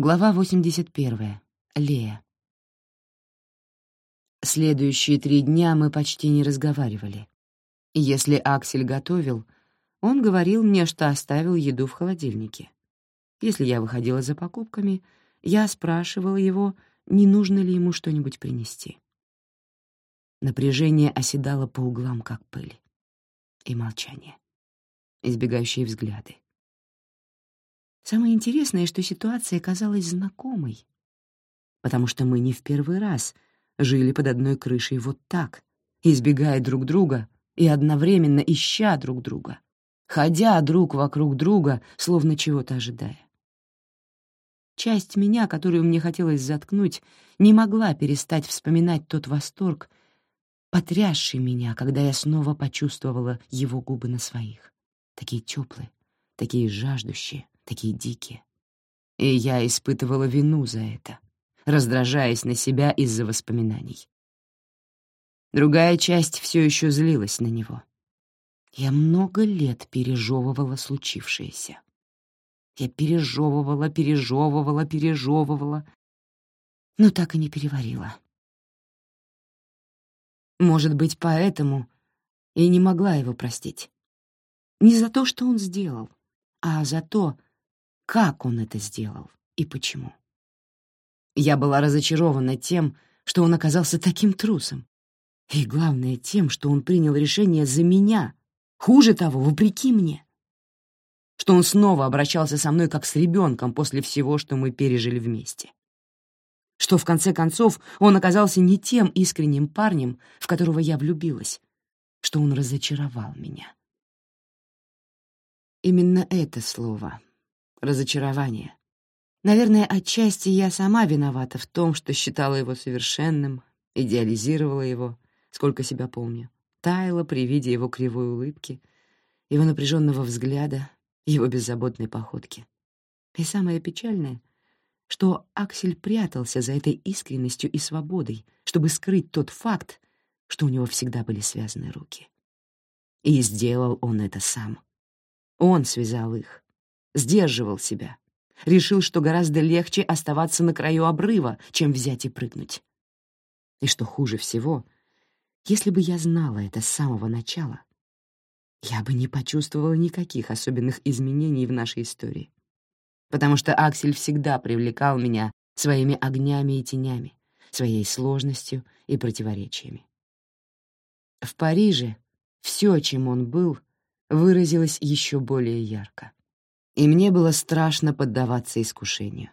Глава 81. Лея. Следующие три дня мы почти не разговаривали. Если Аксель готовил, он говорил мне, что оставил еду в холодильнике. Если я выходила за покупками, я спрашивала его, не нужно ли ему что-нибудь принести. Напряжение оседало по углам, как пыль. И молчание. Избегающие взгляды. Самое интересное, что ситуация казалась знакомой, потому что мы не в первый раз жили под одной крышей вот так, избегая друг друга и одновременно ища друг друга, ходя друг вокруг друга, словно чего-то ожидая. Часть меня, которую мне хотелось заткнуть, не могла перестать вспоминать тот восторг, потрясший меня, когда я снова почувствовала его губы на своих, такие теплые, такие жаждущие, такие дикие. И я испытывала вину за это, раздражаясь на себя из-за воспоминаний. Другая часть все еще злилась на него. Я много лет пережевывала случившееся. Я пережевывала, пережевывала, пережевывала, но так и не переварила. Может быть, поэтому и не могла его простить. Не за то, что он сделал, а за то, как он это сделал и почему. Я была разочарована тем, что он оказался таким трусом. И главное тем, что он принял решение за меня, хуже того, вопреки мне. Что он снова обращался со мной как с ребенком после всего, что мы пережили вместе. Что, в конце концов, он оказался не тем искренним парнем, в которого я влюбилась, что он разочаровал меня. Именно это слово разочарование. Наверное, отчасти я сама виновата в том, что считала его совершенным, идеализировала его, сколько себя помню, таяла при виде его кривой улыбки, его напряженного взгляда, его беззаботной походки. И самое печальное, что Аксель прятался за этой искренностью и свободой, чтобы скрыть тот факт, что у него всегда были связаны руки. И сделал он это сам. Он связал их, сдерживал себя. Решил, что гораздо легче оставаться на краю обрыва, чем взять и прыгнуть. И что хуже всего, если бы я знала это с самого начала, я бы не почувствовала никаких особенных изменений в нашей истории. Потому что Аксель всегда привлекал меня своими огнями и тенями, своей сложностью и противоречиями. В Париже все, чем он был, выразилось еще более ярко и мне было страшно поддаваться искушению.